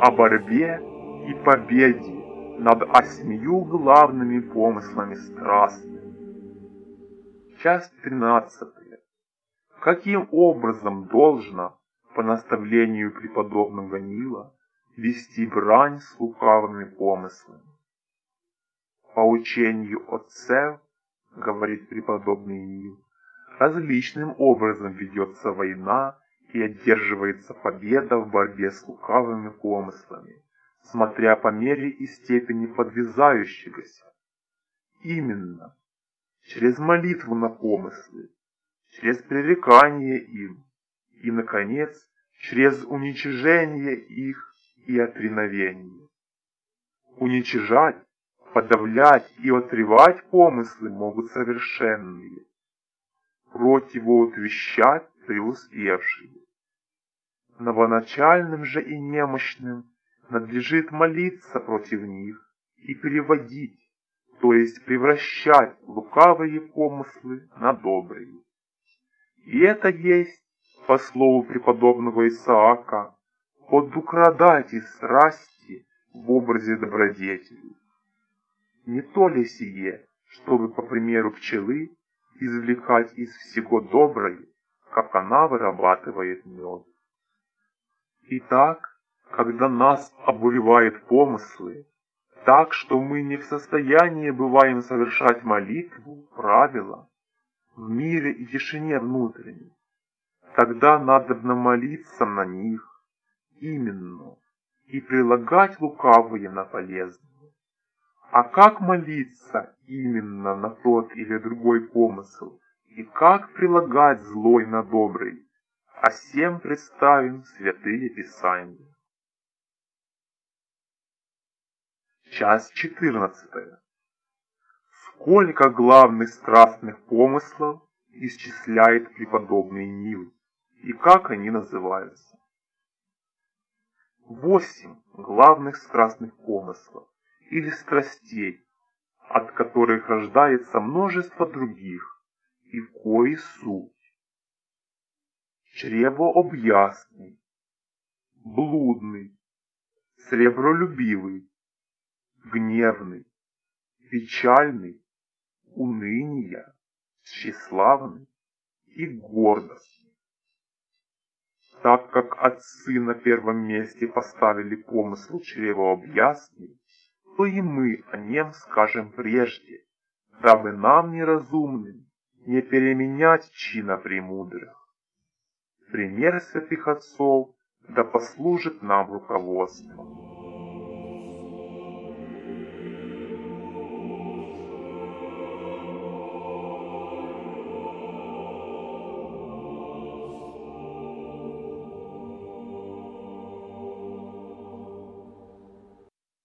о борьбе и победе над осьмию главными помыслами страстными. Часть тринадцатая. Каким образом должно, по наставлению преподобного Нила, вести брань с лукавыми помыслами? По учению отцев, говорит преподобный Нил, различным образом ведется война и одерживается победа в борьбе с лукавыми помыслами, смотря по мере и степени подвязающегося. Именно через молитву на помыслы, через пререкание им и, наконец, через уничижение их и отреновение. Уничижать, подавлять и отревать помыслы могут совершенные, противоутвещать преуспевшие. Новоначальным же и немощным надлежит молиться против них и переводить, то есть превращать лукавые помыслы на добрые. И это есть, по слову преподобного Исаака, подукрадать и страсти в образе добродетели. Не то ли сие, чтобы, по примеру пчелы, извлекать из всего доброе, как она вырабатывает мед. Итак, когда нас обуревают помыслы, так, что мы не в состоянии бываем совершать молитву, правила, в мире и тишине внутренней, тогда надо молиться на них именно и прилагать лукавые на полезные. А как молиться именно на тот или другой помысл, и как прилагать злой на добрый, а всем представим святые Писания. Часть 14. Сколько главных страстных помыслов исчисляет преподобный Нил, и как они называются? Восемь главных страстных помыслов или страстей, от которых рождается множество других, и в кои суть. Чревообъясный, блудный, сребролюбивый, гневный, печальный, уныния, тщеславный и гордостный. Так как отцы на первом месте поставили помысл чревообъясный, то и мы о нем скажем прежде, дабы нам неразумным не переменять чина премудрых. Пример святых отцов да послужит нам руководством.